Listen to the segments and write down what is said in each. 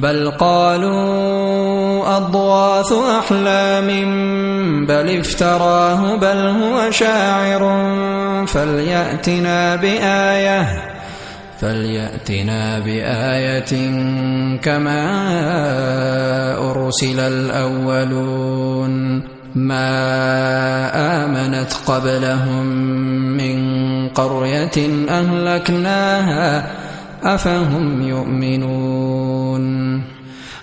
بل قالوا أضواث أحلام بل افتراه بل هو شاعر. فليأتنا بآية فليأتنا بآية كما أرسل الأولون. ما آمنت قبلهم من قرية أهلكناها أفهم يؤمنون؟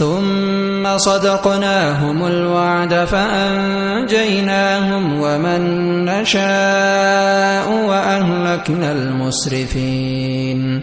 ثم صدقناهم الوعد فأنجيناهم ومن نشاء وأهلكنا المسرفين.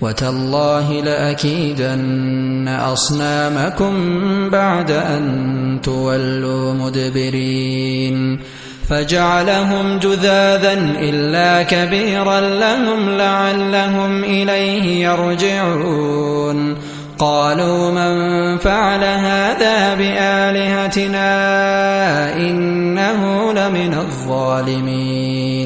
وتالله لأكيدن أصنامكم بعد أن تولوا مدبرين. فجعلهم جذاذا إلا كبيرا لهم لعلهم إليه يرجعون. قالوا من فعل هذا بآلهتنا إنه لمن الظالمين.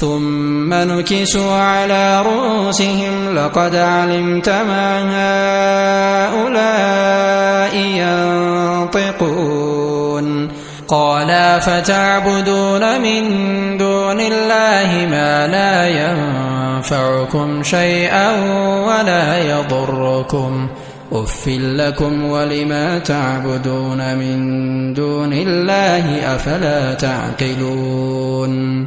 ثم نكسوا على رؤوسهم لقد علمت ما هؤلاء ينطقون. قالا فتعبدون من دون الله ما لا ينفعكم شيئا ولا يضركم. أف لكم ولما تعبدون من دون الله أفلا تعقلون.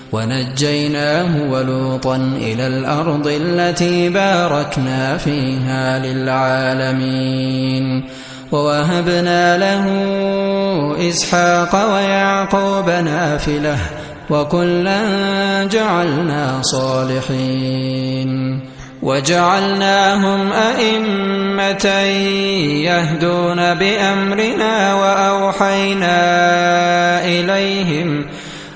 ونجيناه ولوطا إلى الأرض التي باركنا فيها للعالمين ووهبنا له إسحاق ويعقوب نافلة وكلا جعلنا صالحين وجعلناهم أئمة يهدون بأمرنا وأوحينا إليهم